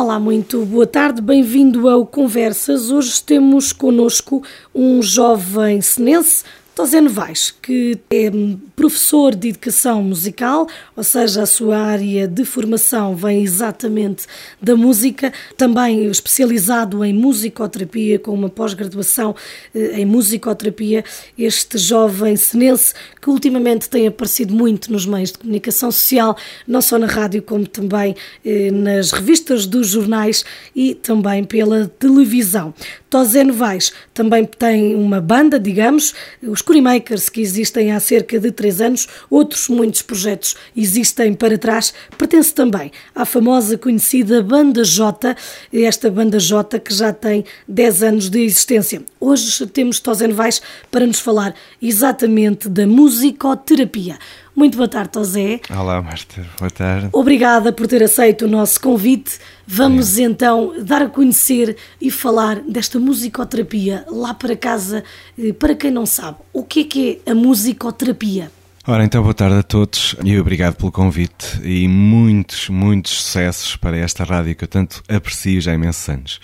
Olá, muito boa tarde, bem-vindo ao Conversas. Hoje temos connosco um jovem senense Tosé Novaes, que é professor de educação musical, ou seja, a sua área de formação vem exatamente da música, também especializado em musicoterapia, com uma pós-graduação eh, em musicoterapia. Este jovem senense que ultimamente tem aparecido muito nos meios de comunicação social, não só na rádio, como também eh, nas revistas dos jornais e também pela televisão. Tosé Novaes também tem uma banda, digamos, os Curimakers, que existem há cerca de três anos, outros muitos projetos existem para trás, pertence também à famosa conhecida Banda J, esta Banda J que já tem 10 anos de existência. Hoje temos Tosé Novaes para nos falar exatamente da musicoterapia. Muito boa tarde, Tosé. Olá, Marta. Boa tarde. Obrigada por ter aceito o nosso convite. Vamos é. então dar a conhecer e falar desta musicoterapia lá para casa. Eh, para quem não sabe, o que é que é a musicoterapia? Ora, então boa tarde a todos e obrigado pelo convite e muitos, muitos sucessos para esta rádio que eu tanto aprecio já há imensos anos.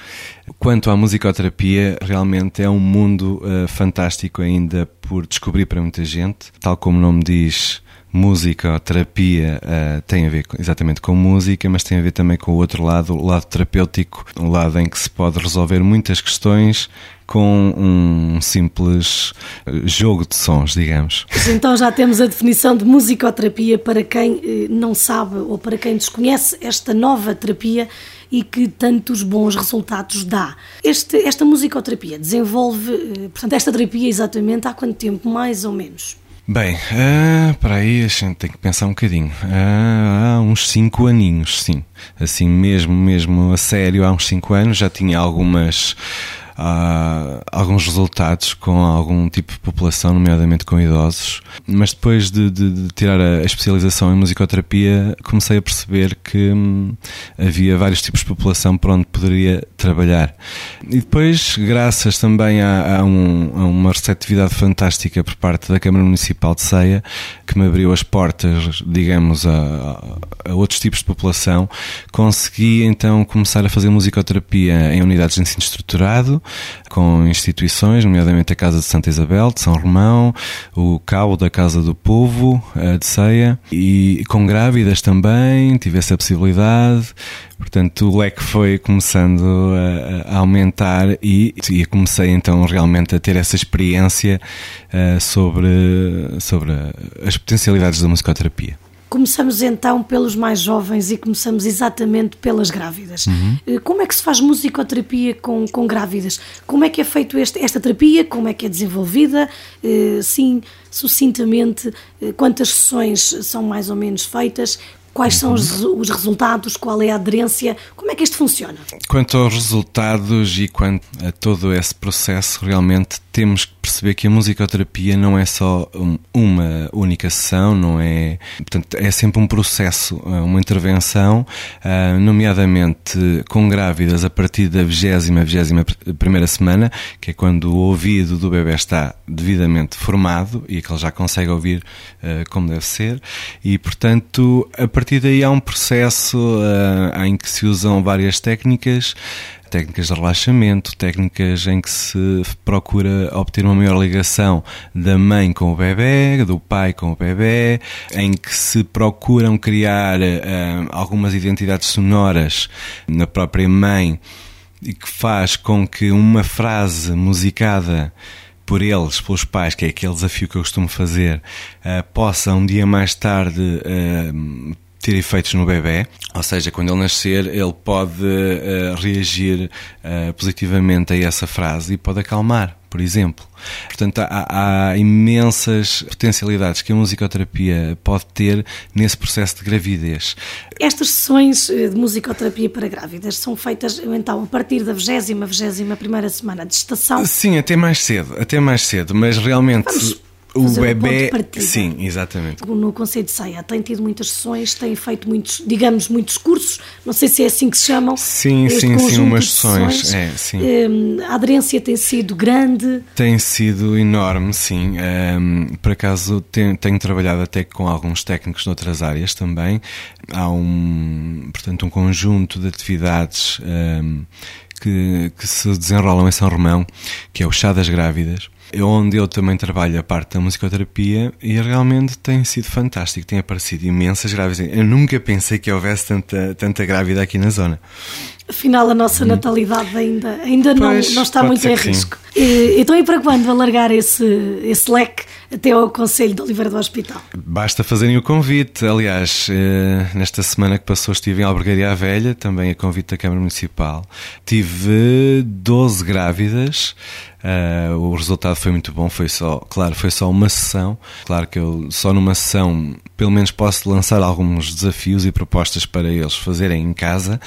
Quanto à musicoterapia, realmente é um mundo uh, fantástico ainda por descobrir para muita gente. Tal como o nome diz, música, terapia, uh, tem a ver exatamente com música, mas tem a ver também com o outro lado, o lado terapêutico, o lado em que se pode resolver muitas questões com um simples eh, jogo de sons, digamos. Então já temos a definição de musicoterapia para quem eh, não sabe ou para quem desconhece esta nova terapia e que tantos bons resultados dá. Este, esta musicoterapia desenvolve, portanto, esta terapia exatamente há quanto tempo, mais ou menos? Bem, uh, para aí a gente tem que pensar um bocadinho. Uh, há uns 5 aninhos, sim. Assim mesmo, mesmo a sério, há uns 5 anos já tinha algumas uh, alguns resultados com algum tipo de população, nomeadamente com idosos, mas depois de, de, de tirar a especialização em musicoterapia, comecei a perceber que hum, havia vários tipos de população por onde poderia trabalhar. E depois, graças também a, a, um, a uma receptividade fantástica por parte da Câmara Municipal de Ceia, que me abriu as portas, digamos, a, a outros tipos de população, consegui então começar a fazer musicoterapia em unidades de ensino estruturado, com instituições, nomeadamente a Casa de Santa Isabel, de São Romão, o Cabo da Casa do Povo, de Ceia, e com grávidas também, tive essa possibilidade. Portanto, o leque foi começando a, aumentar e, e, comecei então realmente a ter essa experiência uh, sobre, sobre as potencialidades da musicoterapia. Começamos então pelos mais jovens e começamos exatamente pelas grávidas. Uhum. Como é que se faz musicoterapia com, com grávidas? Como é que é feito este, esta terapia? Como é que é desenvolvida? Eh, sim, sucintamente, eh, quantas sessões são mais ou menos feitas? Quais são os, os, resultados? Qual é a aderência? Como é que isto funciona? Quanto aos resultados e quanto a todo esse processo, realmente temos perceber que a musicoterapia não é só uma única sessão, não é. Portanto, é sempre um processo, eh, uma intervenção, eh, nomeadamente com grávidas a partir da vigésima, vigésima primeira semana, que é quando o ouvido do bebê está devidamente formado e que ele já consegue ouvir eh, como deve ser, e portanto, a partir daí há um processo em que se usam várias técnicas técnicas de relaxamento, técnicas em que se procura obter uma maior ligação da mãe com o bebê, do pai com o bebê, em que se procuram criar uh, algumas identidades sonoras na própria mãe e que faz com que uma frase musicada por eles, pelos pais, que é aquele desafio que eu costumo fazer, uh, possa um dia mais tarde uh, ter efeitos no bebê, ou seja, quando ele nascer, ele pode uh, reagir uh, positivamente a essa frase e pode acalmar, por exemplo. Portanto, há, há, imensas potencialidades que a musicoterapia pode ter nesse processo de gravidez. Estas sessões eh, de musicoterapia para grávidas são feitas, então, a partir da 20 vigésima primeira semana de estação? Sim, até mais cedo, até mais cedo, mas realmente... Vamos o bebê, sim, exatamente. No Conselho de Ceia tem tido muitas sessões, tem feito muitos, digamos, muitos cursos, não sei se é assim que se chamam. Sim, sim, sim, umas sessões. É, sim. Um, a aderência tem sido grande? Tem sido enorme, sim. Um, por acaso tenho, tenho, trabalhado até com alguns técnicos noutras áreas também. Há um, portanto, um conjunto de atividades um, que, que se desenrolam em São Romão, que é o Chá das Grávidas onde eu também trabalho a parte da musicoterapia e realmente tem sido fantástico. Tem aparecido imensas grávidas. Eu nunca pensei que houvesse tanta, tanta grávida aqui na zona. Afinal, a nossa hum. natalidade ainda, ainda pois, não, não está muito em risco. E, então, e para quando alargar esse, esse leque até ao Conselho de Oliveira do Hospital? Basta fazerem o convite. Aliás, eh, nesta semana que passou estive em Albergaria à Velha, também a convite da Câmara Municipal. Tive 12 grávidas. Uh, o resultado foi muito bom, foi só, claro, foi só uma sessão. Claro que eu só numa sessão, pelo menos posso lançar alguns desafios e propostas para eles fazerem em casa,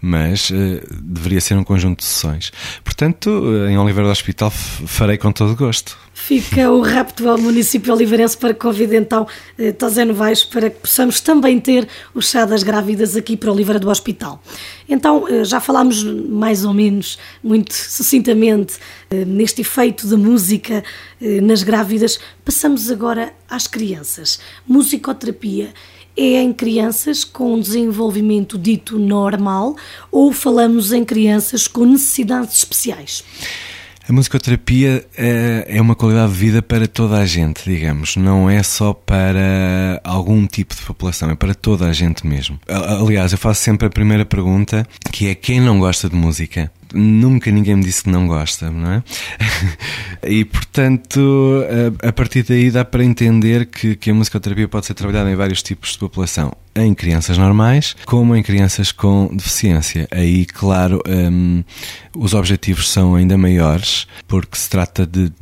mas uh, deveria ser um conjunto de sessões. Portanto, uh, em Oliveira do Hospital farei com todo gosto. Fica o rapto ao município oliveirense para que convide então eh, Tosé Novaes para que possamos também ter o chá das grávidas aqui para Oliveira do Hospital. Então, eh, já falámos mais ou menos, muito sucintamente, eh, neste efeito da música eh, nas grávidas. Passamos agora às crianças. Musicoterapia é em crianças com desenvolvimento dito normal ou falamos em crianças com necessidades especiais? A musicoterapia é, é uma qualidade de vida para toda a gente, digamos. Não é só para algum tipo de população, é para toda a gente mesmo. Aliás, eu faço sempre a primeira pergunta, que é quem não gosta de música? Nunca ninguém me disse que não gosta, não é? e portanto, a, partir daí dá para entender que, que a musicoterapia pode ser trabalhada em vários tipos de população, em crianças normais, como em crianças com deficiência. Aí, claro, um, os objetivos são ainda maiores, porque se trata de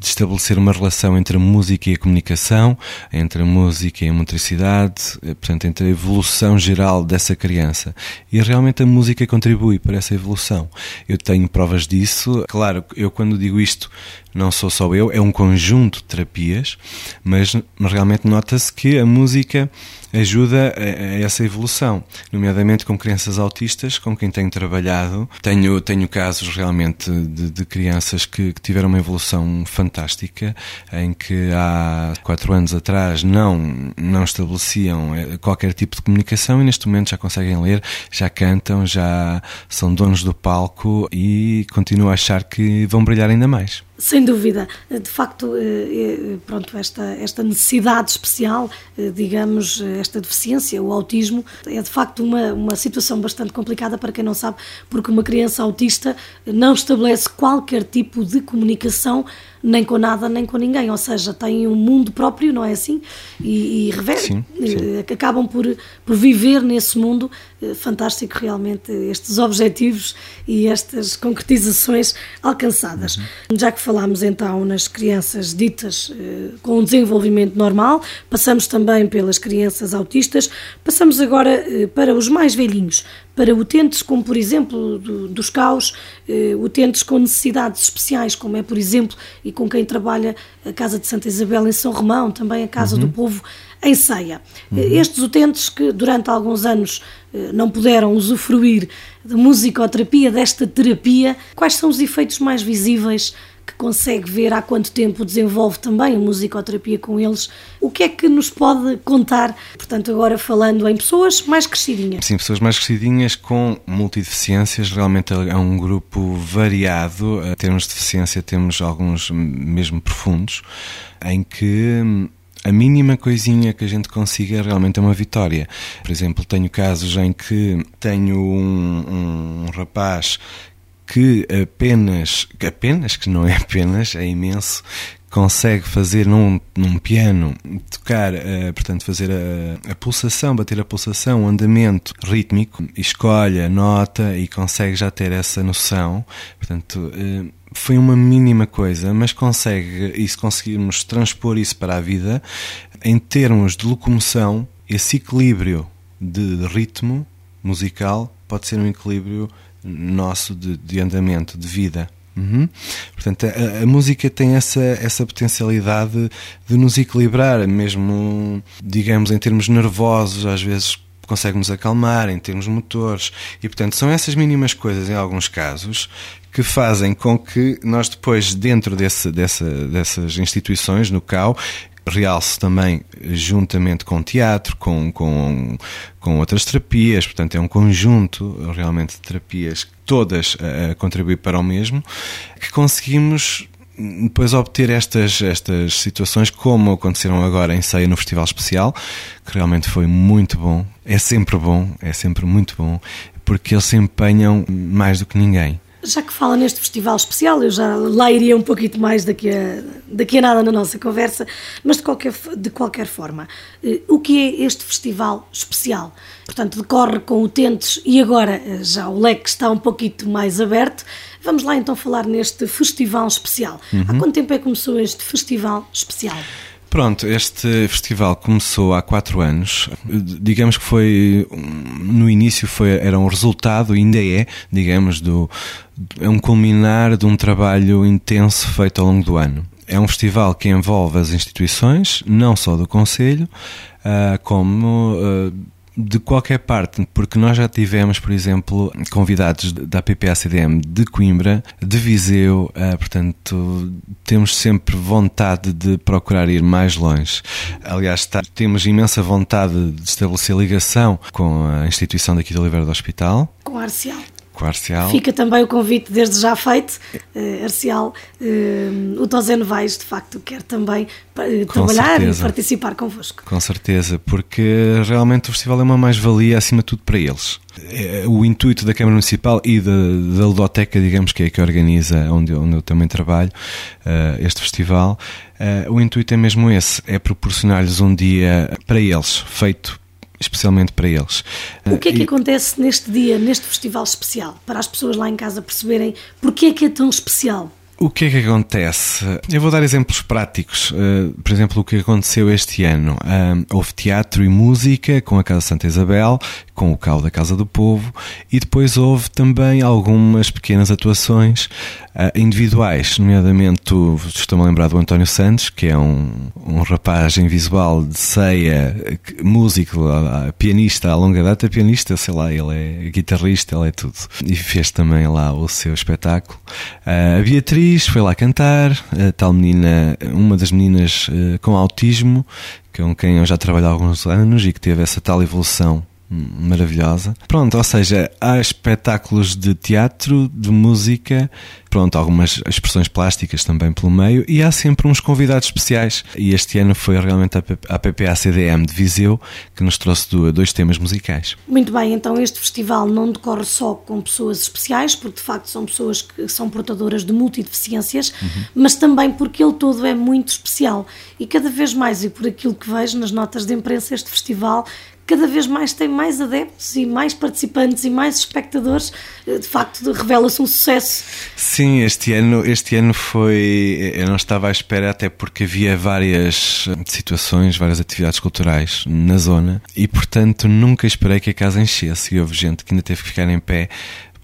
de estabelecer uma relação entre a música e a comunicação, entre a música e a motricidade, eh, portanto, entre a evolução geral dessa criança. E realmente a música contribui para essa evolução. Eu tenho provas disso. Claro, eu quando digo isto, não sou só eu, é um conjunto de terapias, mas realmente nota-se que a música ajuda a, a, essa evolução, nomeadamente com crianças autistas, com quem tenho trabalhado. Tenho, tenho casos realmente de, de crianças que, que, tiveram uma evolução fantástica, em que há quatro anos atrás não, não estabeleciam eh, qualquer tipo de comunicação e neste momento já conseguem ler, já cantam, já são donos do palco e continuo a achar que vão brilhar ainda mais. Sem dúvida, de facto, eh, eh, pronto, esta, esta necessidade especial, eh, digamos, esta deficiência, o autismo, é de facto uma, uma situação bastante complicada para quem não sabe, porque uma criança autista não estabelece qualquer tipo de comunicação nem com nada, nem com ninguém, ou seja, têm um mundo próprio, não é assim? E, e sim, sim. acabam por, por viver nesse mundo fantástico realmente estes objetivos e estas concretizações alcançadas. Uhum. Já que falámos então nas crianças ditas eh, com um desenvolvimento normal, passamos também pelas crianças autistas, passamos agora eh, para os mais velhinhos, para utentes como, por exemplo, do, dos caos, eh, utentes com necessidades especiais, como é, por exemplo, e com quem trabalha a Casa de Santa Isabel em São Romão, também a Casa uhum. do Povo em Ceia. Uhum. Estes utentes que durante alguns anos eh, não puderam usufruir da musicoterapia, desta terapia, quais são os efeitos mais visíveis que consegue ver há quanto tempo desenvolve também a musicoterapia com eles. O que é que nos pode contar? Portanto, agora falando em pessoas mais crescidinhas. Sim, pessoas mais crescidinhas com multideficiências, realmente é um grupo variado. Em termos de deficiência, temos alguns mesmo profundos, em que hum, a mínima coisinha que a gente consiga realmente é uma vitória. Por exemplo, tenho casos em que tenho um, um rapaz que apenas, apenas, que não é apenas, é imenso, consegue fazer num, num piano, tocar, uh, portanto, fazer a, a, pulsação, bater a pulsação, o andamento rítmico, escolhe a nota e consegue já ter essa noção. Portanto, uh, foi uma mínima coisa, mas consegue, e se conseguirmos transpor isso para a vida, em termos de locomoção, esse equilíbrio de ritmo musical pode ser um equilíbrio nosso de, de andamento, de vida. Uhum. Portanto, a, a, música tem essa, essa potencialidade de nos equilibrar, mesmo, digamos, em termos nervosos, às vezes consegue-nos acalmar, em termos motores. E, portanto, são essas mínimas coisas, em alguns casos, que fazem com que nós depois, dentro desse, dessa, dessas instituições, no CAU, realce também juntamente com teatro, com, com, com outras terapias, portanto é um conjunto realmente de terapias, todas a, a contribuir para o mesmo, que conseguimos depois obter estas, estas situações, como aconteceram agora em Ceia no Festival Especial, que realmente foi muito bom. É sempre bom, é sempre muito bom, porque eles se empenham mais do que ninguém. Já que fala neste festival especial, eu já lá iria um pouquinho mais daqui a, daqui a nada na nossa conversa, mas de qualquer, de qualquer forma, eh, o que é este festival especial? Portanto, decorre com utentes e agora eh, já o leque está um pouquinho mais aberto. Vamos lá então falar neste festival especial. Uhum. Há quanto tempo é que começou este festival especial? Pronto, este festival começou há quatro anos. Digamos que foi no início foi era um resultado, ainda é, digamos, do é um culminar de um trabalho intenso feito ao longo do ano. É um festival que envolve as instituições, não só do Conselho, ah, como ah, de qualquer parte, porque nós já tivemos, por exemplo, convidados da PPACDM de Coimbra, de Viseu, uh, portanto, temos sempre vontade de procurar ir mais longe. Aliás, está, temos imensa vontade de estabelecer ligação com a instituição daqui do Oliveira do Hospital. Com a Arcial. Fica também o convite desde já feito. Uh, Arcial, uh, o Toseno Vais, de facto, quer também uh, trabalhar certeza. e participar convosco. Com certeza, porque realmente o festival é uma mais-valia acima de tudo para eles. O intuito da Câmara Municipal e da, da Ludoteca, digamos que é que organiza, onde, onde eu também trabalho, este festival, o intuito é mesmo esse, é proporcionar-lhes um dia para eles, feito especialmente para eles. O que é que e... acontece neste dia, neste festival especial, para as pessoas lá em casa perceberem porque é que é tão especial? O que é que acontece? Eu vou dar exemplos práticos. Uh, por exemplo, o que aconteceu este ano. Houve teatro e música com a Casa Santa Isabel, com o Cal da Casa do Povo, e depois houve também algumas pequenas atuações uh, individuais, nomeadamente, estou-me a lembrar do António Santos, que é um, um rapaz visual de ceia, músico, pianista a longa data, pianista, sei lá, ele é guitarrista, ele é tudo. E fez também lá o seu espetáculo. a Beatriz foi lá cantar, a tal menina, uma das meninas uh, com autismo, com quem eu já trabalho há alguns anos e que teve essa tal evolução maravilhosa. Pronto, ou seja, há espetáculos de teatro, de música, pronto, algumas expressões plásticas também pelo meio e há sempre uns convidados especiais. E este ano foi realmente a PPA-CDM de Viseu que nos trouxe dois temas musicais. Muito bem, então este festival não decorre só com pessoas especiais, porque de facto são pessoas que são portadoras de multideficiências, uhum. mas também porque ele todo é muito especial. E cada vez mais, e por aquilo que vejo nas notas de imprensa, este festival cada vez mais tem mais adeptos e mais participantes e mais espectadores, eh, de facto revela-se um sucesso. Sim, este ano, este ano foi. Eu não estava à espera, até porque havia várias eh, situações, várias atividades culturais na zona e, portanto, nunca esperei que a casa enchesse. E houve gente que ainda teve que ficar em pé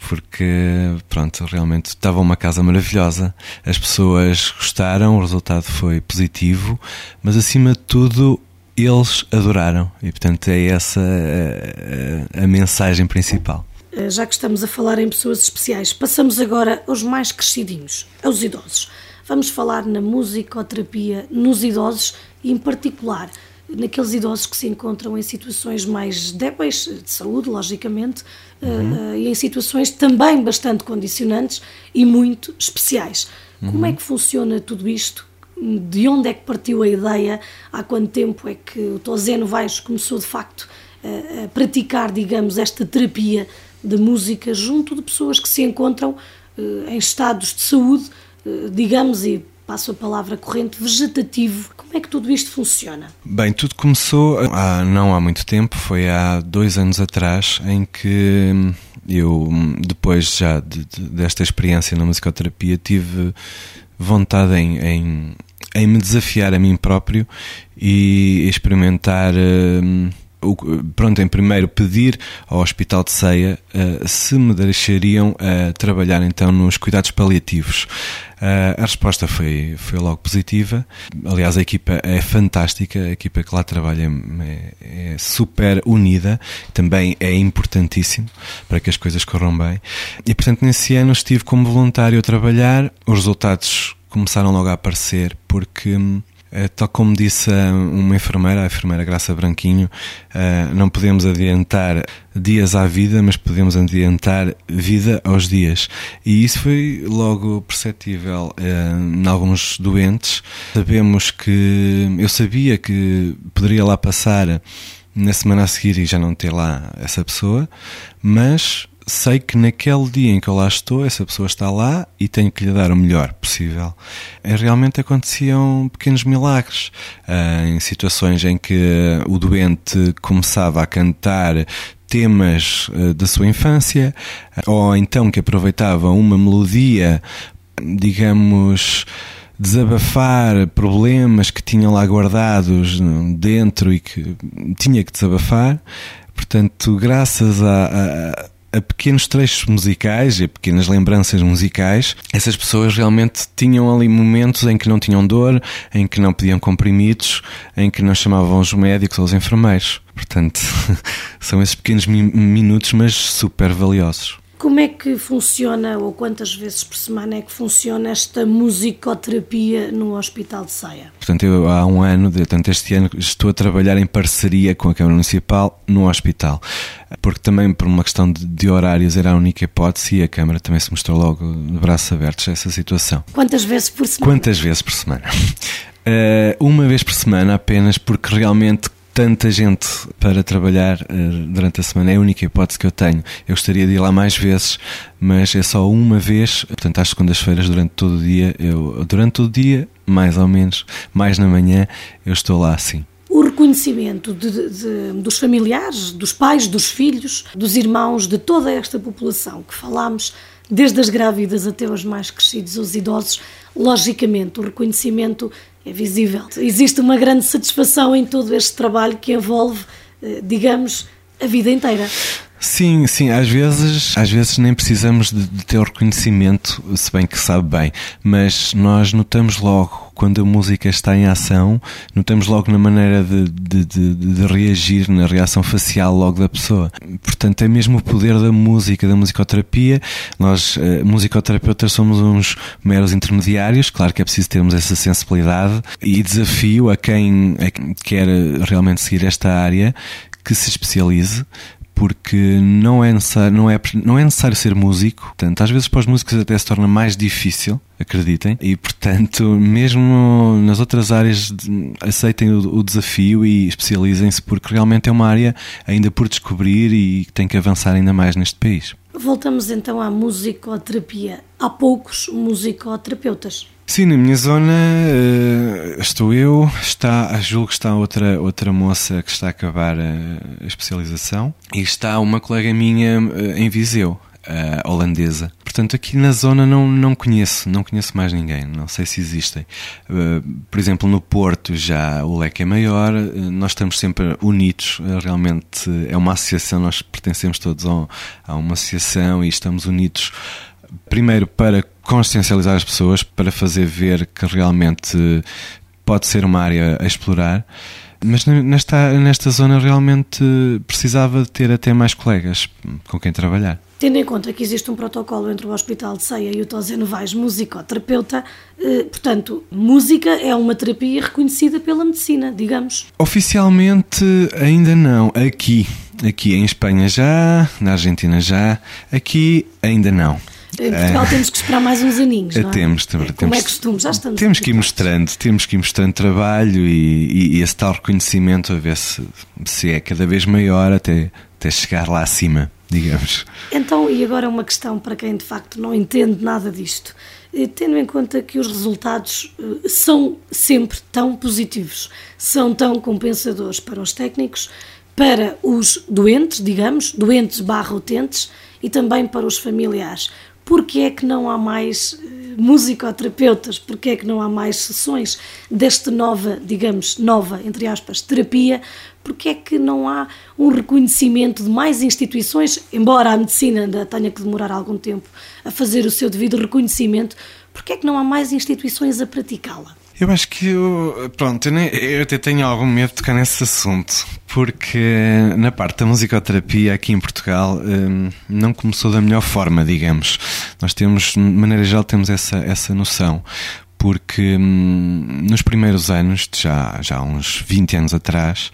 porque pronto, realmente estava uma casa maravilhosa. As pessoas gostaram, o resultado foi positivo, mas acima de tudo eles adoraram e, portanto, é essa a, a, a mensagem principal. Eh, já que estamos a falar em pessoas especiais, passamos agora aos mais crescidinhos, aos idosos. Vamos falar na musicoterapia nos idosos e, em particular, naqueles idosos que se encontram em situações mais débeis de saúde, logicamente, eh, uhum. uh, e em situações também bastante condicionantes e muito especiais. Uhum. Como é que funciona tudo isto? De onde é que partiu a ideia, há quanto tempo é que o Toseno Vais começou de facto a, a praticar, digamos, esta terapia de música junto de pessoas que se encontram uh, em estados de saúde, uh, digamos, e passo a palavra corrente, vegetativo. Como é que tudo isto funciona? Bem, tudo começou há, não há muito tempo, foi há dois anos atrás, em que eu, depois já de, de, desta experiência na musicoterapia, tive vontade em, em em me desafiar a mim próprio e experimentar uh, pronto, em primeiro pedir ao Hospital de Ceia uh, se me deixariam uh, trabalhar então nos cuidados paliativos. Uh, a resposta foi, foi logo positiva. Aliás, a equipa é fantástica, a equipa que lá trabalha é, é super unida, também é importantíssimo para que as coisas corram bem. E portanto, nesse ano estive como voluntário a trabalhar, os resultados começaram logo a aparecer porque hum, eh, tal como disse uma enfermeira, a enfermeira Graça Branquinho, eh, não podemos adiantar dias à vida, mas podemos adiantar vida aos dias. E isso foi logo perceptível eh, em alguns doentes. Sabemos que eu sabia que poderia lá passar na semana a seguir e já não ter lá essa pessoa, mas sei que naquele dia em que eu lá estou, essa pessoa está lá e tenho que lhe dar o melhor possível. E realmente aconteciam pequenos milagres. Uh, em situações em que o doente começava a cantar temas uh, da sua infância, ou então que aproveitava uma melodia, digamos desabafar problemas que tinham lá guardados dentro e que tinha que desabafar. Portanto, graças a, a a pequenos trechos musicais e a pequenas lembranças musicais, essas pessoas realmente tinham ali momentos em que não tinham dor, em que não pediam comprimidos, em que não chamavam os médicos ou os enfermeiros. Portanto, são esses pequenos minutos, mas super valiosos. Como é que funciona, ou quantas vezes por semana é que funciona esta musicoterapia no Hospital de Ceia? Portanto, eu há um ano, portanto, este ano, estou a trabalhar em parceria com a Câmara Municipal no hospital. Porque também, por uma questão de, de horários, era a única hipótese e a Câmara também se mostrou logo de braços abertos a essa situação. Quantas vezes por semana? Quantas vezes por semana? Uh, uma vez por semana apenas, porque realmente tanta gente para trabalhar uh, durante a semana, é a única hipótese que eu tenho. Eu gostaria de ir lá mais vezes, mas é só uma vez, portanto, às segundas-feiras, durante todo o dia, eu, durante todo o dia, mais ou menos, mais na manhã, eu estou lá assim o reconhecimento de, de, dos familiares, dos pais, dos filhos, dos irmãos, de toda esta população que falámos, desde as grávidas até os mais crescidos, os idosos, logicamente o reconhecimento é visível. Existe uma grande satisfação em todo este trabalho que envolve, eh, digamos, a vida inteira. Sim, sim, às vezes, às vezes nem precisamos de, de ter o reconhecimento, se bem que sabe bem, mas nós notamos logo quando a música está em ação, notamos logo na maneira de, de, de, de, reagir, na reação facial logo da pessoa. Portanto, é mesmo o poder da música, da musicoterapia. Nós, uh, musicoterapeutas, somos uns meros intermediários, claro que é preciso termos essa sensibilidade e desafio a quem, a quem quer realmente seguir esta área que se especialize porque não é necessário, não é, não é necessário ser músico. Portanto, às vezes para os músicos até se torna mais difícil, acreditem, e portanto, mesmo nas outras áreas, aceitem o, o desafio e especializem-se, porque realmente é uma área ainda por descobrir e tem que avançar ainda mais neste país. Voltamos então à musicoterapia. Há poucos musicoterapeutas. Sim, na minha zona uh, estou eu, está, julgo que está outra, outra moça que está a acabar a, a especialização e está uma colega minha uh, em Viseu, uh, holandesa. Portanto, aqui na zona não, não conheço, não conheço mais ninguém, não sei se existem. Uh, por exemplo, no Porto já o leque é maior, uh, nós estamos sempre unidos, realmente é uma associação, nós pertencemos todos a, a uma associação e estamos unidos primeiro para consciencializar as pessoas, para fazer ver que realmente pode ser uma área a explorar. Mas nesta, nesta zona realmente precisava de ter até mais colegas com quem trabalhar. Tendo em conta que existe um protocolo entre o Hospital de Ceia e o Tosé Novaes, musicoterapeuta, eh, portanto, música é uma terapia reconhecida pela medicina, digamos. Oficialmente ainda não. Aqui, aqui em Espanha já, na Argentina já, aqui ainda não. Em Portugal é. temos que esperar mais uns aninhos, não é? Temos, temos. Como é costume, já estamos. Temos que ir mostrando, temos que ir mostrando trabalho e, e, e esse tal reconhecimento a ver se, se é cada vez maior até, até chegar lá acima, digamos. Então, e agora uma questão para quem de facto não entende nada disto. Eh, tendo em conta que os resultados eh, são sempre tão positivos, são tão compensadores para os técnicos, para os doentes, digamos, doentes barra utentes, e também para os familiares porque é que não há mais musicoterapeutas, porque é que não há mais sessões desta nova, digamos, nova, entre aspas, terapia, porque é que não há um reconhecimento de mais instituições, embora a medicina ainda tenha que demorar algum tempo a fazer o seu devido reconhecimento, porque é que não há mais instituições a praticá-la? Eu acho que eu, pronto, eu, nem, eu, até tenho algum medo de tocar nesse assunto, porque na parte da musicoterapia aqui em Portugal hum, não começou da melhor forma, digamos. Nós temos, de maneira geral, temos essa, essa noção. Porque hum, nos primeiros anos, já, já há uns 20 anos atrás,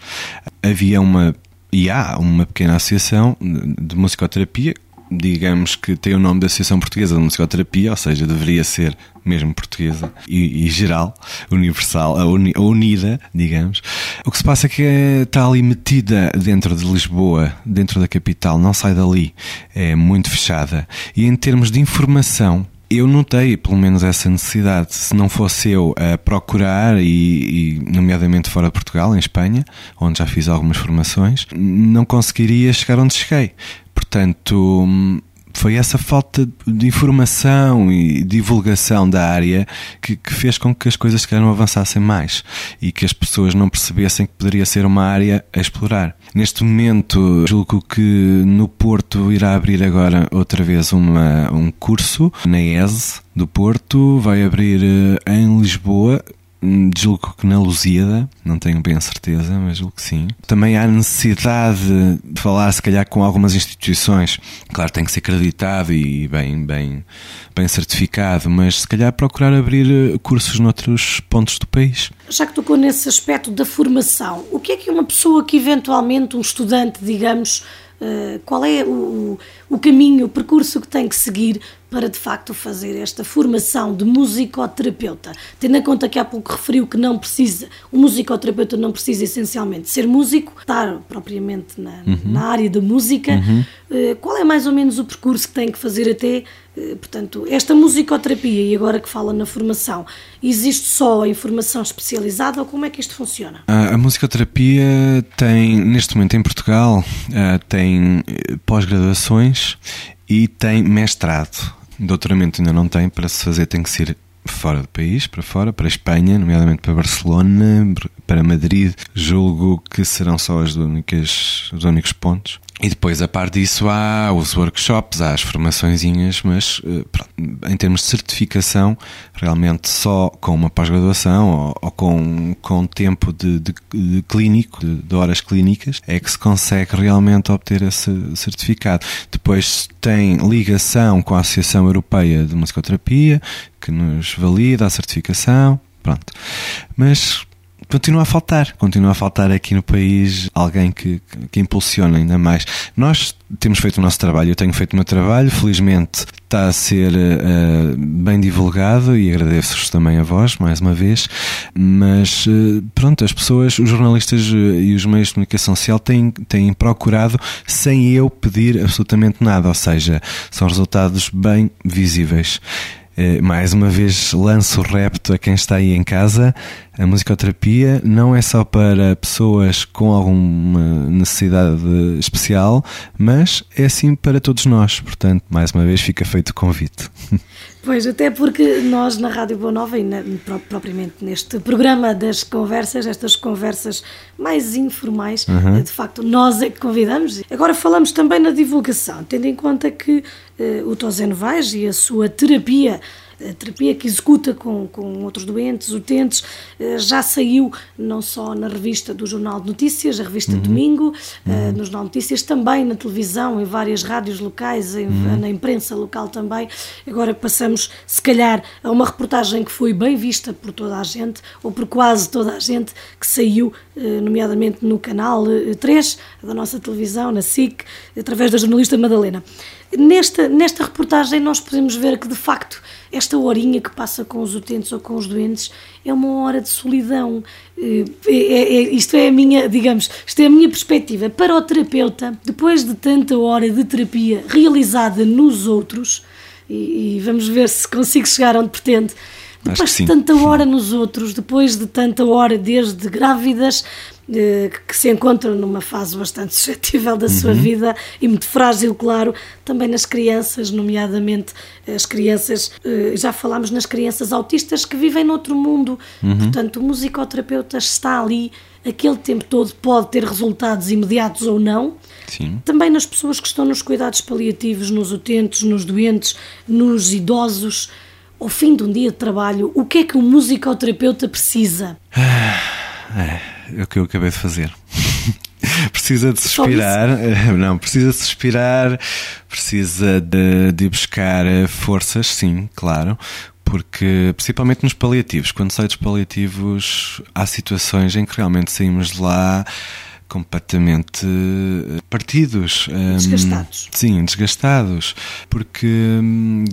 havia uma e há uma pequena associação de musicoterapia digamos que tem o nome da Associação Portuguesa de Musicoterapia, ou seja, deveria ser mesmo portuguesa e, e geral, universal, a, uni, a, unida, digamos. O que se passa é que está ali metida dentro de Lisboa, dentro da capital, não sai dali, é muito fechada. E em termos de informação, eu notei pelo menos essa necessidade. Se não fosse eu a procurar, e, e, nomeadamente fora de Portugal, em Espanha, onde já fiz algumas formações, não conseguiria chegar onde cheguei. Portanto, foi essa falta de informação e divulgação da área que, que fez com que as coisas se não avançassem mais e que as pessoas não percebessem que poderia ser uma área a explorar. Neste momento, julgo que no Porto irá abrir agora outra vez uma, um curso na ESE do Porto, vai abrir eh, em Lisboa julgo que na Lusíada, não tenho bem a certeza, mas julgo que sim. Também há necessidade de falar, se calhar, com algumas instituições. Claro, tem que ser acreditado e bem, bem, bem certificado, mas se calhar procurar abrir eh, cursos noutros pontos do país. Já que tocou nesse aspecto da formação, o que é que uma pessoa que eventualmente, um estudante, digamos, eh, qual é o, o caminho, o percurso que tem que seguir para de facto fazer esta formação de musicoterapeuta, tendo em conta que há pouco referiu que não precisa, o musicoterapeuta não precisa essencialmente ser músico, estar propriamente na, uhum. na área da música, uhum. Eh, qual é mais ou menos o percurso que tem que fazer até, eh, portanto, esta musicoterapia, e agora que fala na formação, existe só em formação especializada ou como é que isto funciona? A, a musicoterapia tem, neste momento em Portugal, eh, tem pós-graduações e tem mestrado. Doutoramento ainda não tem, para se fazer tem que ser fora do país, para fora, para Espanha, nomeadamente para Barcelona, para Madrid. Julgo que serão só as únicas, os únicos pontos. E depois, a par disso, há os workshops, há as formaçõezinhas, mas eh, pronto, em termos de certificação, realmente só com uma pós-graduação ou, ou, com, com tempo de, de, de clínico, de, de, horas clínicas, é que se consegue realmente obter esse certificado. Depois tem ligação com a Associação Europeia de Musicoterapia, que nos valida a certificação. Pronto. Mas continua a faltar, continua a faltar aqui no país alguém que, que, impulsione ainda mais. Nós temos feito o nosso trabalho, eu tenho feito o meu trabalho, felizmente está a ser uh, bem divulgado e agradeço-vos também a vós, mais uma vez, mas uh, pronto, as pessoas, os jornalistas uh, e os meios de comunicação social têm, têm procurado sem eu pedir absolutamente nada, ou seja, são resultados bem visíveis. Eh, mais uma vez lanço o repto a quem está aí em casa. A musicoterapia não é só para pessoas com alguma necessidade especial, mas é sim para todos nós. Portanto, mais uma vez fica feito o convite. Pois, até porque nós na Rádio Boa Nova e na, propriamente neste programa das conversas, estas conversas mais informais, uhum. de facto nós é que convidamos. Agora falamos também na divulgação, tendo em conta que o Tosé Novaes e a sua terapia a terapia que executa com, com outros doentes, utentes, eh, já saiu não só na revista do Jornal de Notícias, a revista uhum. Domingo, eh, uhum. no Jornal de Notícias, também na televisão, em várias rádios locais, em, uhum. na imprensa local também. Agora passamos, se calhar, a uma reportagem que foi bem vista por toda a gente, ou por quase toda a gente, que saiu, eh, nomeadamente no canal 3 da nossa televisão, na SIC, através da jornalista Madalena. Nesta, nesta reportagem nós podemos ver que de facto esta horinha que passa com os utentes ou com os doentes é uma hora de solidão. Eh, é, é, é, isto é a minha, digamos, isto é a minha perspectiva. Para o terapeuta, depois de tanta hora de terapia realizada nos outros, e, e vamos ver se consigo chegar onde pretende, depois de tanta hora nos outros, depois de tanta hora desde grávidas que se encontra numa fase bastante suscetível da sua uhum. vida e muito frágil, claro, também nas crianças, nomeadamente as crianças, eh, já falámos nas crianças autistas que vivem noutro mundo, uhum. portanto, o musicoterapeuta está ali aquele tempo todo, pode ter resultados imediatos ou não. Sim. Também nas pessoas que estão nos cuidados paliativos, nos utentes, nos doentes, nos idosos. Ao fim de um dia de trabalho, o que é que o musicoterapeuta precisa? É, é o que eu acabei de fazer. precisa de suspirar, não, precisa de suspirar, precisa de, de buscar forças, sim, claro, porque principalmente nos paliativos, quando sai dos paliativos, há situações em que realmente saímos de lá completamente partidos, desgastados. Um, sim, desgastados, porque um,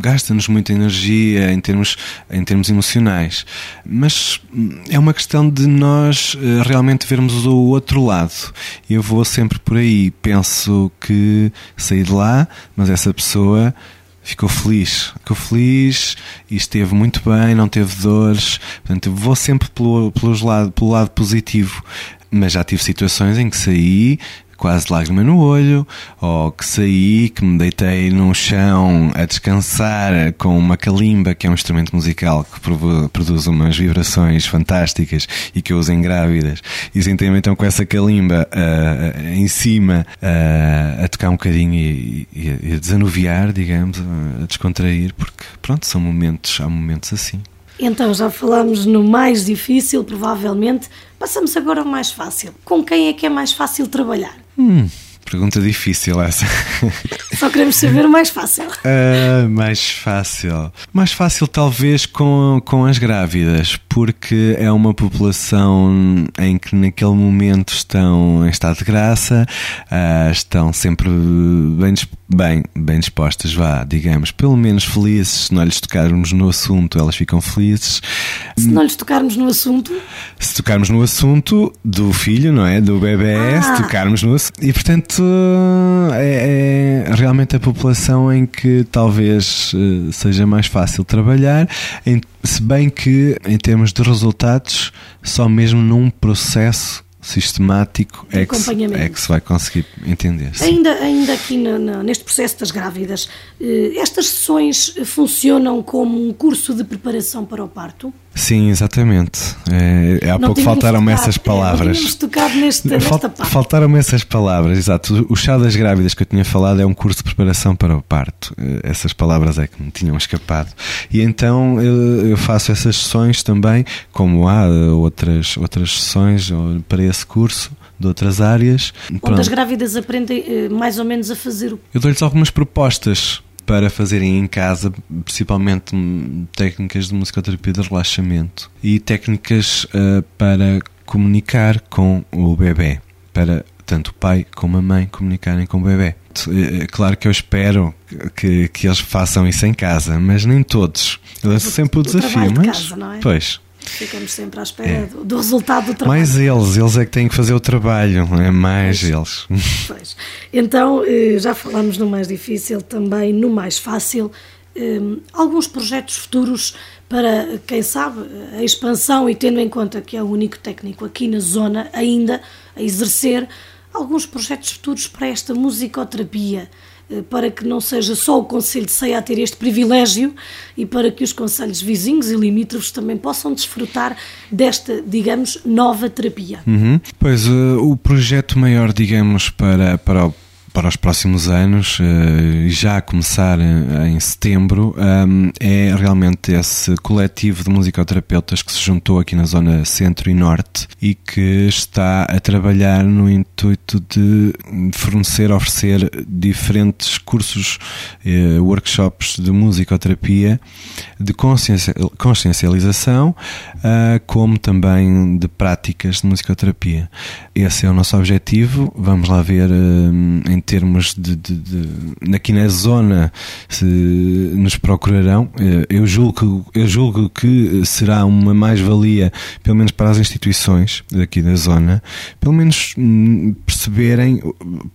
gasta-nos muita energia em termos, em termos emocionais. Mas é uma questão de nós eh, realmente vermos o outro lado. Eu vou sempre por aí. Penso que saí de lá, mas essa pessoa ficou feliz. Ficou feliz e esteve muito bem, não teve dores. Portanto, vou sempre pelo, pelos lado, pelo lado positivo. Mas já tive situações em que saí quase lágrima no olho, ou que saí, que me deitei no chão a descansar com uma calimba, que é um instrumento musical que produz umas vibrações fantásticas e que eu uso em grávidas, e sentei-me então com essa calimba uh, em cima uh, a tocar um bocadinho e, e, e a desanuviar, digamos, a descontrair, porque pronto, são momentos, há momentos assim. Então, já falámos no mais difícil, provavelmente. Passamos agora ao mais fácil. Com quem é que é mais fácil trabalhar? Hum, pergunta difícil essa. Só queremos saber o mais fácil. Uh, mais fácil. Mais fácil, talvez, com, com as grávidas, porque é uma população em que naquele momento estão em estado de graça, uh, estão sempre bem dispostos bem, bem dispostas, vá, digamos, pelo menos felizes. Se não lhes tocarmos no assunto, elas ficam felizes. Se não lhes tocarmos no assunto? Se tocarmos no assunto do filho, não é? Do bebê, ah. se tocarmos no assunto. E portanto, é, é, realmente a população em que talvez eh, seja mais fácil trabalhar, em, se bem que, em termos de resultados, só mesmo num processo sistemático é que, se, é que se vai conseguir entender. Ainda, ainda aqui neste processo das grávidas, eh, estas sessões funcionam como um curso de preparação para o parto? Sim, exatamente. É, há não pouco faltaram-me essas palavras. É, tocado neste, parte. Faltaram-me essas palavras, exato. O chá das grávidas que eu tinha falado é um curso de preparação para o parto. Eh, essas palavras é que me tinham escapado. E então eu faço essas sessões também, como há outras, outras sessões para esse curso de outras áreas. Onde Pronto. as grávidas aprendem eh, mais ou menos a fazer o. Eu dou-lhes algumas propostas para fazerem em casa, principalmente técnicas de musicoterapia de relaxamento e técnicas uh, para comunicar com o bebê, para tanto o pai como a mãe comunicarem com o bebê. É claro que eu espero que, que eles façam isso em casa, mas nem todos. Eu sempre o, desafio, mas. Casa, não é? Pois. Ficamos sempre à espera é. do, do, resultado do trabalho. Mais eles, eles é que têm que fazer o trabalho, não é mais pois. eles. Pois. Então, eh, já falamos no mais difícil, também no mais fácil. Eh, alguns projetos futuros para, quem sabe, a expansão e tendo em conta que é o único técnico aqui na zona ainda a exercer, alguns projetos futuros para esta musicoterapia para que não seja só o Conselho de Ceia a ter este privilégio e para que os conselhos vizinhos e limítrofes também possam desfrutar desta, digamos, nova terapia. Uhum. Pois, uh, o projeto maior, digamos, para, para o para os próximos anos, eh, já a começar em setembro, é realmente esse coletivo de musicoterapeutas que se juntou aqui na zona centro e norte e que está a trabalhar no intuito de fornecer, oferecer diferentes cursos, eh, workshops de musicoterapia, de consciencialização, eh, como também de práticas de musicoterapia. Esse é o nosso objetivo. Vamos lá ver em termos de, de, de aqui na zona nos procurarão. Eh, eu julgo, eu julgo que será uma mais-valia, pelo menos para as instituições daqui da zona, pelo menos hum, perceberem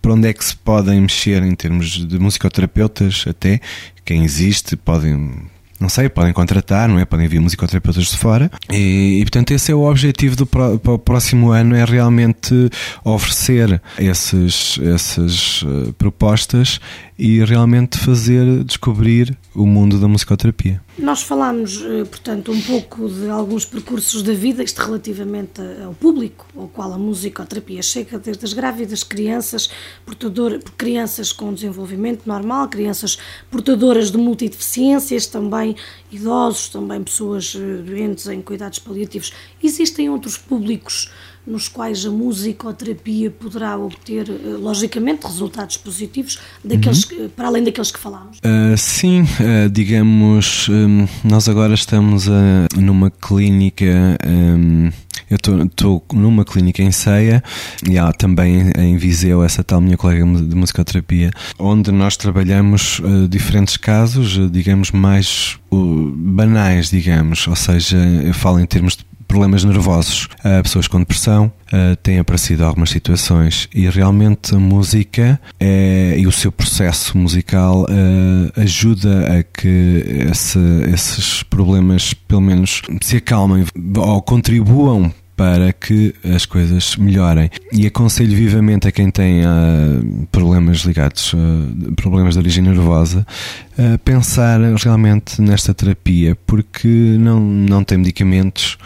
para onde é que se podem mexer em termos de musicoterapeutas até, quem existe, podem não sei, podem contratar, não é? Podem vir musicoterapeutas de fora. E, e, portanto, esse é o objetivo do para o próximo ano: é realmente oferecer esses, essas uh, propostas e realmente fazer descobrir o mundo da musicoterapia. Nós falámos, eh, portanto, um pouco de alguns percursos da vida, isto relativamente ao público ao qual a musicoterapia chega, desde as grávidas, crianças, portador, crianças com desenvolvimento normal, crianças portadoras de multideficiências, também idosos, também pessoas eh, doentes em cuidados paliativos. Existem outros públicos nos quais a musicoterapia poderá obter, eh, logicamente, resultados positivos, daqueles uhum. que, para além daqueles que falámos? Uh, sim, uh, digamos, um, nós agora estamos uh, numa clínica. Um, eu estou numa clínica em Ceia e há também em Viseu essa tal minha colega de musicoterapia, onde nós trabalhamos uh, diferentes casos, digamos, mais banais, digamos, ou seja, eu falo em termos de problemas nervosos, pessoas com depressão, uh, têm aparecido algumas situações e realmente a música é, e o seu processo musical uh, ajuda a que esse, esses problemas pelo menos se acalmem ou contribuam para que as coisas melhorem. E aconselho vivamente a quem tem uh, problemas ligados, uh, problemas de origem nervosa, uh, pensar realmente nesta terapia, porque não, não tem medicamentos,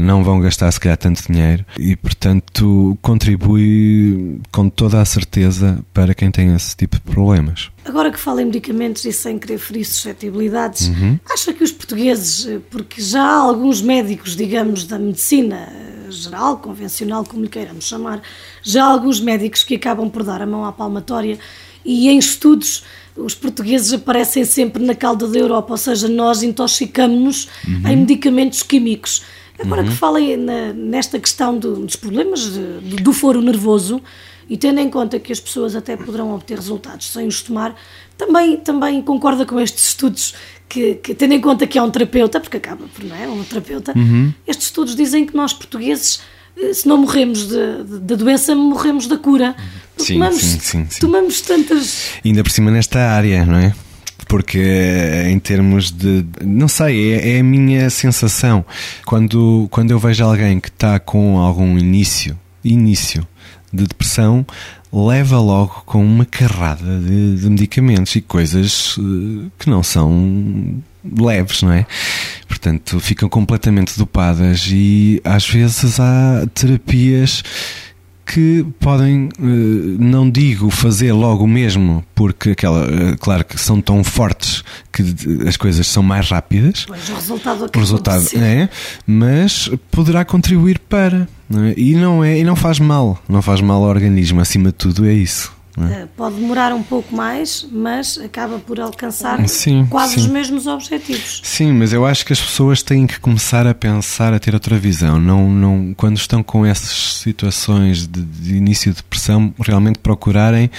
não vão gastar se calhar tanto dinheiro e, portanto, contribui com toda a certeza para quem tem esse tipo de problemas. Agora que falo em medicamentos e sem querer ferir suscetibilidades, uhum. acha que os portugueses, porque já há alguns médicos, digamos, da medicina geral, convencional, como lhe queiramos chamar, já há alguns médicos que acabam por dar a mão à palmatória e em estudos os portugueses aparecem sempre na cauda da Europa, ou seja, nós intoxicamos-nos uhum. em medicamentos químicos. Agora uhum. que falem na, nesta questão do, dos problemas de, do foro nervoso, e tendo em conta que as pessoas até poderão obter resultados sem os tomar, também, também concorda com estes estudos que, que, tendo em conta que é um terapeuta, porque acaba por não é, um terapeuta, uhum. estes estudos dizem que nós portugueses, se não morremos da doença, morremos da cura. Sim, tomamos, sim, sim, sim. tomamos tantas. Ainda por cima nesta área, não é? porque eh, em termos de não sei é, é, a minha sensação quando quando eu vejo alguém que está com algum início início de depressão leva logo com uma carrada de, de medicamentos e coisas uh, que não são leves, não é? Portanto, ficam completamente dopadas e às vezes há terapias que podem, eh, não digo fazer logo mesmo, porque aquela, eh, claro que são tão fortes que as coisas são mais rápidas. Pois o resultado, o resultado é, mas poderá contribuir para. Não é? E não é, e não faz mal, não faz mal ao organismo, acima de tudo é isso. É? Pode demorar um pouco mais, mas acaba por alcançar sim, quase sim. os mesmos objetivos. Sim, mas eu acho que as pessoas têm que começar a pensar, a ter outra visão. Não, não, quando estão com essas situações de, de início de depressão, realmente procurarem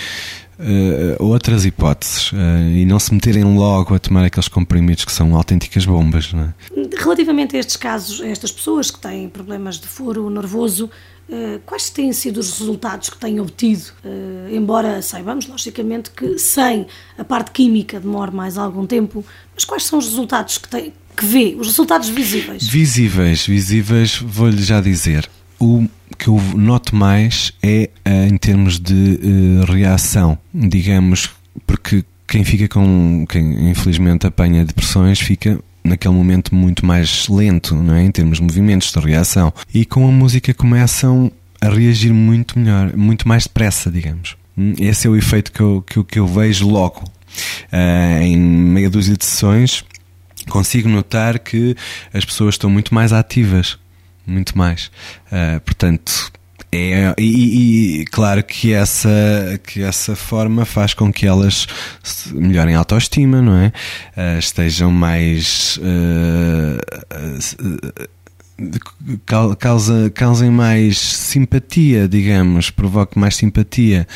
Uh, outras hipóteses uh, e não se meterem logo a tomar aqueles comprimidos que são autênticas bombas. É? Relativamente a estes casos, a estas pessoas que têm problemas de foro nervoso, quais têm sido os resultados que têm obtido? embora saibamos, logicamente, que sem a parte química demora mais algum tempo, mas quais são os resultados que, tem, que vê, os resultados visíveis? Visíveis, visíveis, vou-lhe já dizer o que eu noto mais é uh, em termos de reação, digamos, porque quem fica com, quem infelizmente apanha depressões, fica naquele momento muito mais lento, não é? Em termos de movimentos de reação. E com a música começam a reagir muito melhor, muito mais depressa, digamos. Hum, esse é o efeito que eu, que, que eu vejo logo. Uh, em meia dúzia de sessões, consigo notar que as pessoas estão muito mais ativas muito mais. Uh, portanto, é, e, e, claro que essa, que essa forma faz com que elas melhorem a autoestima, não é? Uh, estejam mais. Uh, causa, causem mais simpatia, digamos, provoque mais simpatia,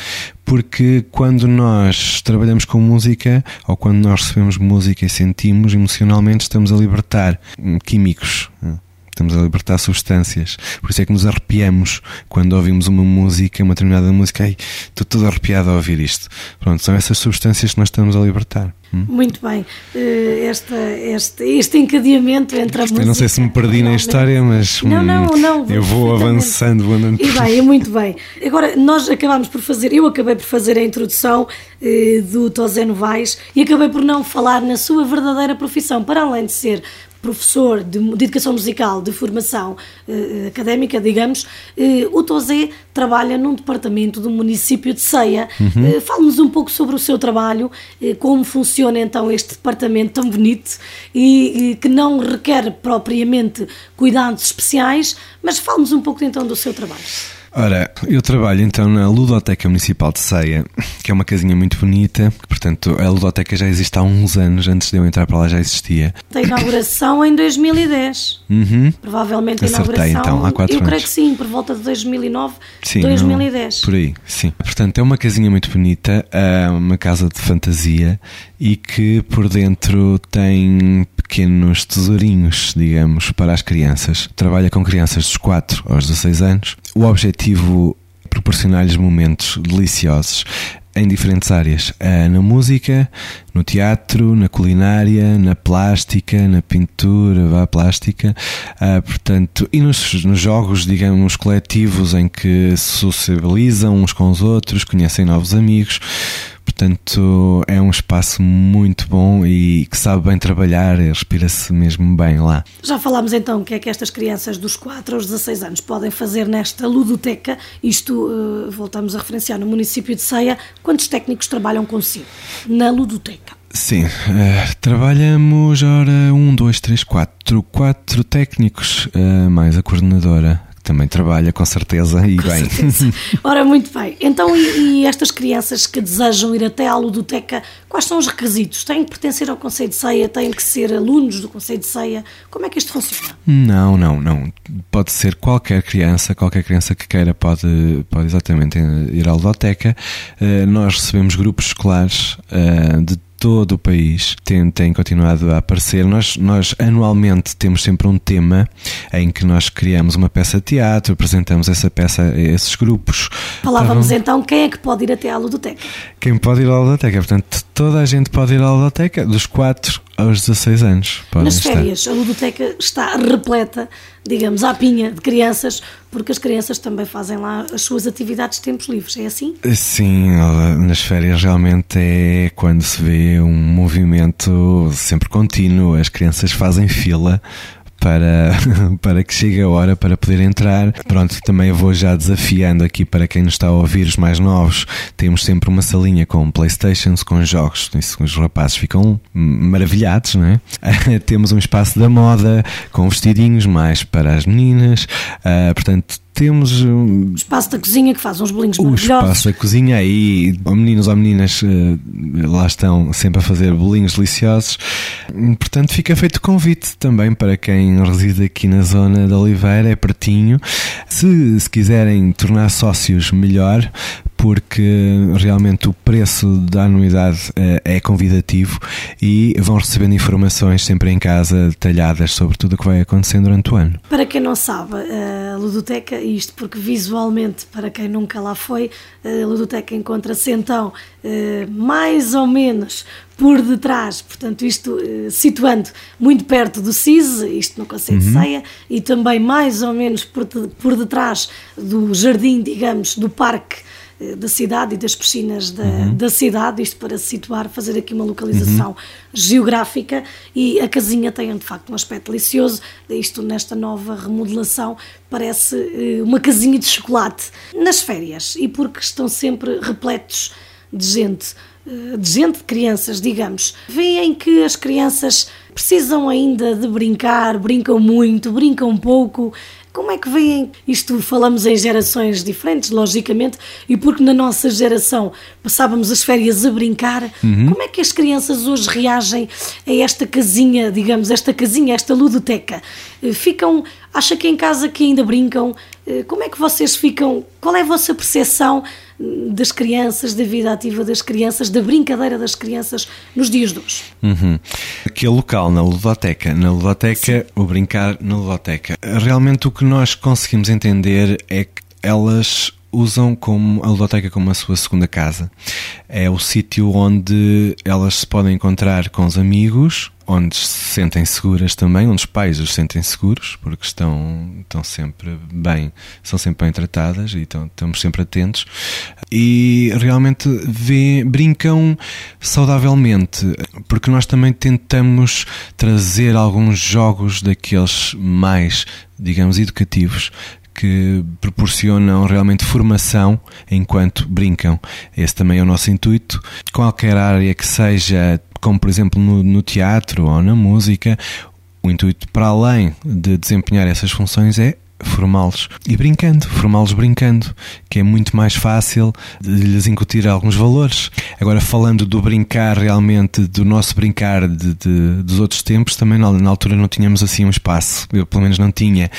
porque quando nós trabalhamos com música ou quando nós recebemos música e sentimos emocionalmente, estamos a libertar químicos estamos a libertar substâncias. Por isso é que nos arrepiamos quando ouvimos uma música, uma determinada música. Ai, estou todo arrepiado a ouvir isto. Pronto, são essas substâncias que nós estamos a libertar. Hum? Muito bem. Eh, esta, este, este encadeamento entre a música. Eu não sei se me perdi na história, mas não, não, hum, não, eu vou avançando. Vou andando... E bem, é muito bem. Agora, nós acabámos por fazer, eu acabei por fazer a introdução eh, do Tosé Novaes e acabei por não falar na sua verdadeira profissão, para além de ser professor de, de, educação musical de formação eh, académica, digamos, eh, o Tosé trabalha num departamento do município de Ceia. Uhum. Eh, Fale-nos um pouco sobre o seu trabalho, eh, como funciona então este departamento tão bonito e, e que não requer propriamente cuidados especiais, mas fale-nos um pouco então do seu trabalho. Ora, eu trabalho então na Ludoteca Municipal de Ceia, que é uma casinha muito bonita. Portanto, a Ludoteca já existe há uns anos, antes de eu entrar para lá já existia. Tem inauguração em 2010. Uhum. Provavelmente a Acertei, inauguração. então, há quatro eu anos. creio que sim, por volta de 2009, sim, 2010. Não, por aí, sim. Portanto, é uma casinha muito bonita, é uma casa de fantasia e que por dentro tem pequenos tesourinhos, digamos, para as crianças. Trabalha com crianças dos 4 aos 16 anos. O objetivo proporcionar-lhes momentos deliciosos em diferentes áreas, eh, na música, no teatro, na culinária, na plástica, na pintura, vá plástica, uh, portanto, e nos, nos, jogos, digamos, coletivos em que se sociabilizam uns com os outros, conhecem novos amigos. Portanto, é um espaço muito bom e que sabe bem trabalhar, respira-se mesmo bem lá. Já falámos então o que é que estas crianças dos 4 aos 16 anos podem fazer nesta ludoteca. Isto uh, voltamos a referenciar no município de Ceia. Quantos técnicos trabalham consigo na ludoteca? Sim, uh, trabalhamos, ora, um, dois, três, quatro, quatro técnicos, uh, mais a coordenadora também trabalha com certeza e com bem. Certeza. Ora, muito bem. Então, e, e, estas crianças que desejam ir até à ludoteca, quais são os requisitos? Têm que pertencer ao Conselho de Ceia? Têm que ser alunos do Conselho de Ceia? Como é que isto funciona? Não, não, não. Pode ser qualquer criança, qualquer criança que queira pode, pode exatamente ir à ludoteca. Uh, nós recebemos grupos escolares de todo o país tem, tem continuado a aparecer. Nós, nós anualmente temos sempre um tema em que nós criamos uma peça de teatro, apresentamos essa peça a esses grupos. Falávamos então, então quem é que pode ir até à ludoteca? Quem pode ir à ludoteca? Portanto, toda a gente pode ir à ludoteca, dos 4 aos 16 anos. Nas férias, a ludoteca está repleta, digamos, à pinha de crianças, porque as crianças também fazem lá as suas atividades de tempos livres, é assim? Sim, nas férias realmente é quando se vê um movimento sempre contínuo, as crianças fazem fila para, para que chegue a hora para poder entrar. Pronto, também vou já desafiando aqui para quem nos está a ouvir, os mais novos. Temos sempre uma salinha com Playstations, com jogos. Isso, os rapazes ficam maravilhados, não é? Temos um espaço da moda com vestidinhos mais para as meninas. Uh, portanto, temos o espaço da cozinha que faz uns bolinhos o maravilhosos. O espaço da cozinha aí, meninos ou meninas eh, lá estão sempre a fazer bolinhos deliciosos. Portanto, fica feito o convite também para quem reside aqui na zona da Oliveira, é pertinho. Se, se quiserem tornar sócios, melhor, porque realmente o preço da anuidade eh, é convidativo e vão recebendo informações sempre em casa detalhadas sobre tudo o que vai acontecendo durante o ano. Para quem não sabe, a Ludoteca, isto porque visualmente, para quem nunca lá foi, a Ludoteca encontra-se então eh, mais ou menos por detrás, portanto, isto eh, situando muito perto do CIS, isto no Conselho uhum. de Ceia, e também mais ou menos por, por detrás do jardim, digamos, do parque da cidade e das piscinas da, uhum. da cidade, isto para se situar, fazer aqui uma localização uhum. geográfica e a casinha tem de facto um aspecto delicioso, isto nesta nova remodelação parece eh, uma casinha de chocolate nas férias e porque estão sempre repletos de gente, eh, de gente, de crianças, digamos, veem que as crianças precisam ainda de brincar, brincam muito, brincam pouco, como é que veem isto? Falamos em gerações diferentes, logicamente, e porque na nossa geração passávamos as férias a brincar, uhum. como é que as crianças hoje reagem a esta casinha, digamos, esta casinha, esta ludoteca? Eh, ficam, acha que em casa que ainda brincam? Eh, como é que vocês ficam? Qual é a vossa percepção das crianças, da vida ativa das crianças, da brincadeira das crianças nos dias de hoje. Uhum. Aquele local, na ludoteca, na ludoteca, Sim. o brincar na ludoteca. Realmente o que nós conseguimos entender é que elas usam como a ludoteca como a sua segunda casa. É o sítio onde elas se podem encontrar com os amigos, onde se sentem seguras também, onde os pais os sentem seguros, porque estão, estão sempre bem, são sempre bem tratadas e estão, estamos sempre atentos. E realmente vê, brincam saudavelmente, porque nós também tentamos trazer alguns jogos daqueles mais digamos, educativos, que proporcionam realmente formação enquanto brincam. Esse também é o nosso intuito. Qualquer área que seja, como por exemplo no, no teatro ou na música, o intuito, para além de desempenhar essas funções, é formá-los e brincando, formá-los brincando, que é muito mais fácil de lhes incutir alguns valores. Agora, falando do brincar realmente, do nosso brincar de, de dos outros tempos, também na, na, altura não tínhamos assim um espaço, eu pelo menos não tinha.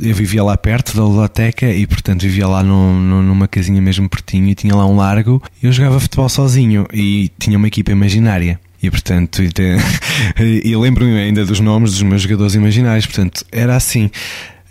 Eu vivia lá perto da biblioteca e, portanto, vivia lá num, numa casinha mesmo pertinho e tinha lá um largo. Eu jogava futebol sozinho e tinha uma equipa imaginária. E portanto, e lembro-me ainda dos nomes dos meus jogadores imaginários. Portanto, era assim.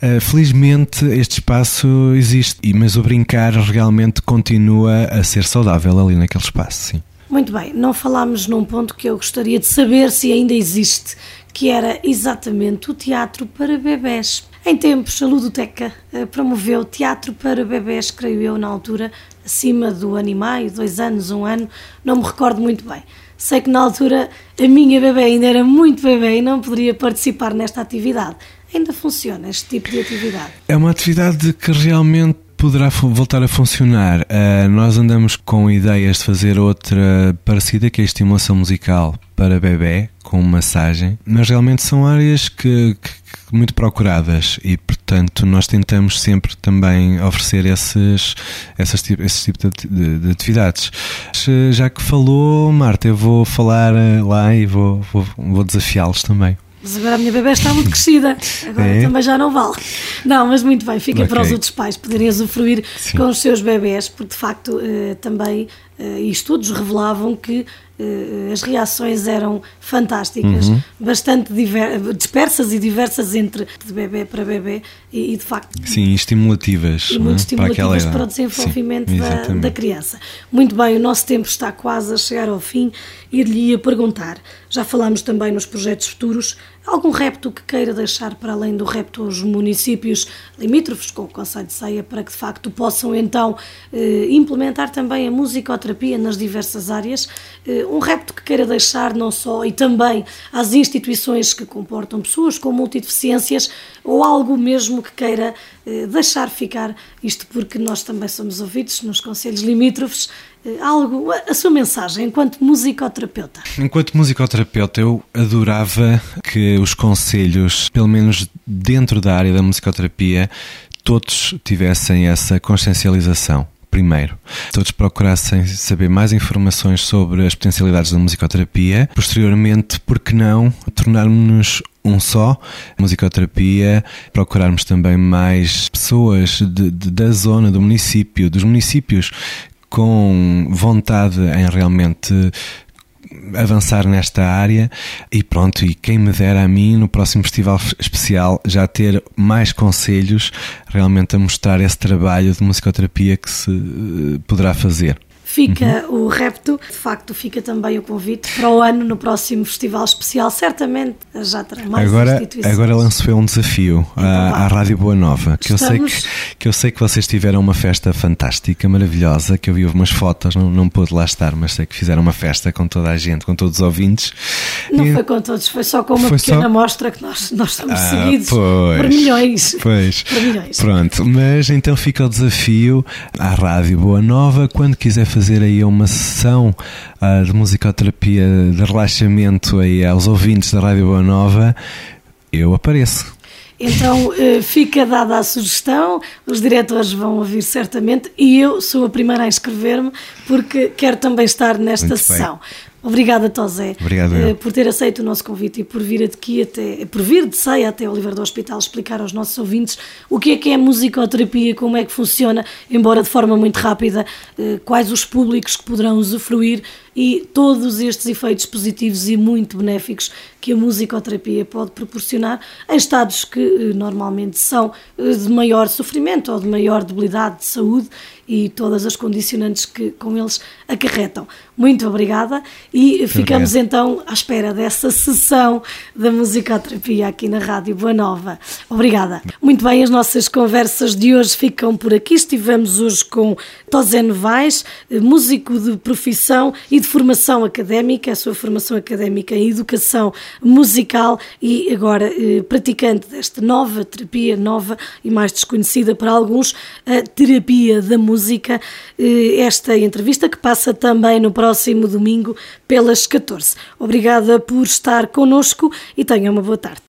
Uh, felizmente este espaço existe, mas o brincar realmente continua a ser saudável ali naquele espaço, sim. Muito bem, não falámos num ponto que eu gostaria de saber se ainda existe, que era exatamente o teatro para bebés. Em tempos, a Ludoteca uh, promoveu teatro para bebés, creio eu, na altura, acima do ano e dois anos, um ano, não me recordo muito bem. Sei que na altura a minha bebê ainda era muito bebê e não poderia participar nesta atividade ainda funciona este tipo de atividade? É uma atividade que realmente poderá voltar a funcionar. Uh, nós andamos com ideias de fazer outra parecida, que é a estimulação musical para bebê, com massagem, mas realmente são áreas que, que, muito procuradas e, portanto, nós tentamos sempre também oferecer esses, essas, esses tipos de, de, de, atividades. Já que falou, Marta, eu vou falar ah, lá e vou, vou, vou desafiá-los também. Mas agora a minha bebê está muito crescida, agora é? também já não vale. Não, mas muito bem, fica okay. para os outros pais poderem usufruir Sim. com os seus bebés, porque de facto eh, também, eh, e estudos revelavam que eh, as reações eram fantásticas, uhum. bastante dispersas e diversas entre de bebê para bebê e, e de facto. Sim, estimulativas. E muito é? estimulativas para, para, o desenvolvimento Sim, da, da, criança. Muito bem, o nosso tempo está quase a chegar ao fim e lhe ia perguntar. Já falámos também nos projetos futuros. Algum repto que queira deixar para além do repto aos municípios limítrofes com o Conselho de Ceia para que de facto possam então eh, implementar também a musicoterapia nas diversas áreas? Eh, um repto que queira deixar não só e também às instituições que comportam pessoas com multideficiências ou algo mesmo que queira deixar ficar, isto porque nós também somos ouvidos nos conselhos limítrofes, eh, algo, a sua mensagem enquanto musicoterapeuta? Enquanto musicoterapeuta, eu adorava que os conselhos, pelo menos dentro da área da musicoterapia, todos tivessem essa consciencialização primeiro. Todos procurassem saber mais informações sobre as potencialidades da musicoterapia. Posteriormente, por que não tornarmos-nos um só, musicoterapia, procurarmos também mais pessoas de, de, da zona, do município, dos municípios com vontade em realmente avançar nesta área e pronto, e quem me dera a mim no próximo festival especial já ter mais conselhos realmente a mostrar esse trabalho de musicoterapia que se eh, poderá fazer. Fica uhum. o repto, de facto fica também o convite para o ano no próximo festival especial, certamente já terá mais agora, Agora lançou um desafio então, à, à, Rádio Boa Nova, que eu, sei que, que eu sei que vocês tiveram uma festa fantástica, maravilhosa, que eu vi umas fotos, não, não pude lá estar, mas sei que fizeram uma festa com toda a gente, com todos os ouvintes. Não e... foi com todos, foi só com uma foi pequena só... amostra que nós, nós estamos ah, seguidos pois, por milhões. Pois, por milhões. Pronto, mas então fica o desafio à Rádio Boa Nova, quando quiser fazer fazer aí uma sessão uh, de musicoterapia de relaxamento aí aos ouvintes da Rádio Boa Nova, eu apareço. Então eh, fica dada a sugestão, os diretores vão ouvir certamente e eu sou a primeira a inscrever-me porque quero também estar nesta Muito sessão. Bem. Obrigada, Tosé, Obrigado, uh, por ter aceito o nosso convite e por vir aqui até, por vir de Ceia até Oliver do Hospital explicar aos nossos ouvintes o que é que é musicoterapia, como é que funciona, embora de forma muito rápida, uh, quais os públicos que poderão usufruir e todos estes efeitos positivos e muito benéficos que a musicoterapia pode proporcionar em estados que eh, normalmente são eh, de maior sofrimento ou de maior debilidade de saúde e todas as condicionantes que com eles acarretam. Muito obrigada e ficamos então à espera dessa sessão da musicoterapia aqui na Rádio Boa Nova. Obrigada. Muito bem, as nossas conversas de hoje ficam por aqui. Estivemos hoje com Tosé Novaes, eh, músico de profissão e de formação académica, a sua formação académica em educação musical e agora eh, praticante desta nova terapia, nova e mais desconhecida para alguns, a terapia da música. Eh, esta entrevista que passa também no próximo próximo domingo pelas 14. Obrigada por estar connosco e tenha uma boa tarde.